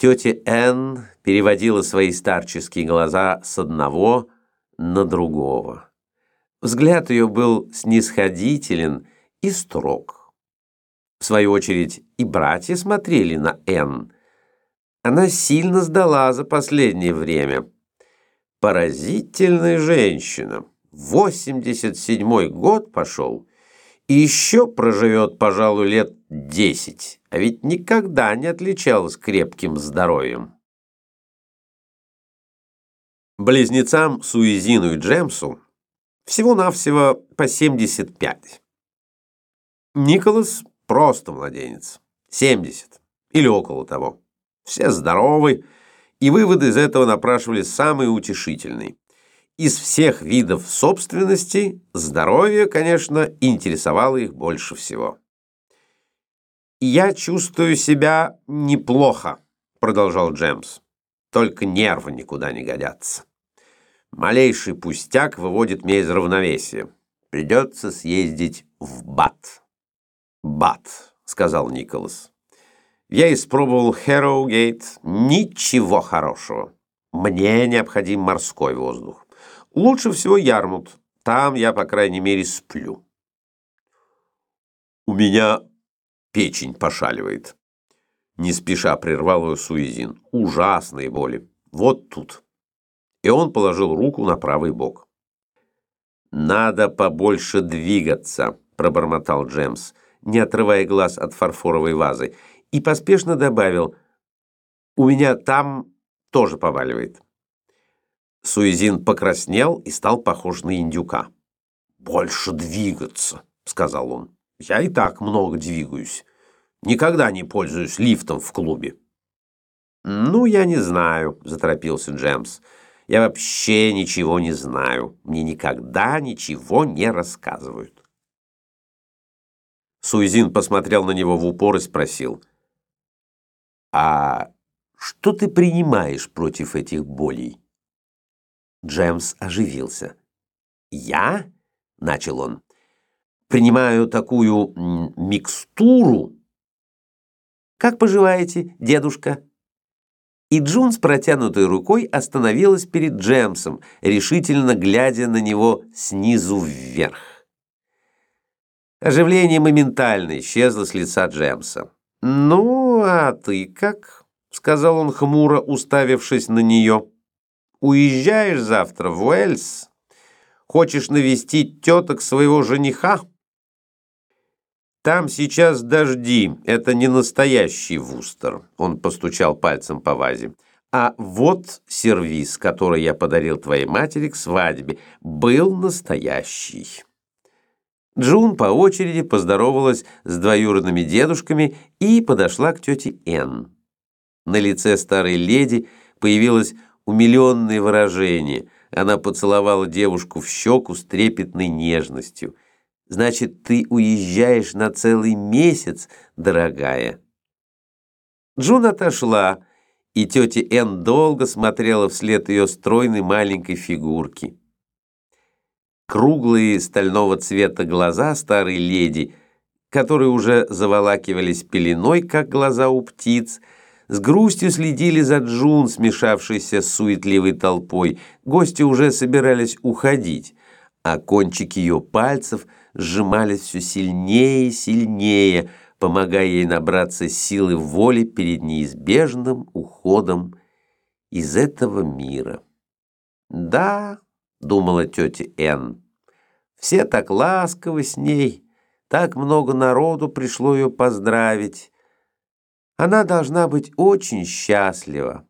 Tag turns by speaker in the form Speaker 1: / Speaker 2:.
Speaker 1: Тетя Энн переводила свои старческие глаза с одного на другого. Взгляд ее был снисходителен и строг. В свою очередь и братья смотрели на Энн. Она сильно сдала за последнее время. Поразительная женщина. 87-й год пошел, и еще проживет, пожалуй, лет десять, а ведь никогда не отличалась крепким здоровьем. Близнецам Суизину и Джемсу всего-навсего по 75. Николас просто младенец, 70 или около того. Все здоровы, и выводы из этого напрашивались самые утешительные. Из всех видов собственности здоровье, конечно, интересовало их больше всего. «Я чувствую себя неплохо», — продолжал Джемс. «Только нервы никуда не годятся. Малейший пустяк выводит меня из равновесия. Придется съездить в Бат». «Бат», — сказал Николас. «Я испробовал Хэроугейт. Ничего хорошего. Мне необходим морской воздух. Лучше всего Ярмут. Там я, по крайней мере, сплю». «У меня печень пошаливает. Не спеша прервал ее Суизин. Ужасные боли. Вот тут. И он положил руку на правый бок. «Надо побольше двигаться», — пробормотал Джемс, не отрывая глаз от фарфоровой вазы, и поспешно добавил, «У меня там тоже поваливает». Суизин покраснел и стал похож на индюка. «Больше двигаться», — сказал он. Я и так много двигаюсь. Никогда не пользуюсь лифтом в клубе. «Ну, я не знаю», — заторопился Джемс. «Я вообще ничего не знаю. Мне никогда ничего не рассказывают». Суизин посмотрел на него в упор и спросил. «А что ты принимаешь против этих болей?» Джемс оживился. «Я?» — начал он принимаю такую микстуру. Как поживаете, дедушка? И Джун с протянутой рукой остановилась перед Джемсом, решительно глядя на него снизу вверх. Оживление моментально исчезло с лица Джемса. «Ну, а ты как?» — сказал он хмуро, уставившись на нее. «Уезжаешь завтра в Уэльс? Хочешь навестить теток своего жениха?» «Там сейчас дожди, это не настоящий вустер», — он постучал пальцем по вазе. «А вот сервиз, который я подарил твоей матери к свадьбе, был настоящий». Джун по очереди поздоровалась с двоюродными дедушками и подошла к тете Энн. На лице старой леди появилось умиленное выражение. Она поцеловала девушку в щеку с трепетной нежностью — Значит, ты уезжаешь на целый месяц, дорогая. Джун отошла, и тетя Энн долго смотрела вслед ее стройной маленькой фигурки. Круглые стального цвета глаза старой леди, которые уже заволакивались пеленой, как глаза у птиц, с грустью следили за Джун, смешавшейся с суетливой толпой. Гости уже собирались уходить, а кончики ее пальцев – сжимались все сильнее и сильнее, помогая ей набраться силы воли перед неизбежным уходом из этого мира. «Да», — думала тетя Энн, — «все так ласковы с ней, так много народу пришло ее поздравить. Она должна быть очень счастлива».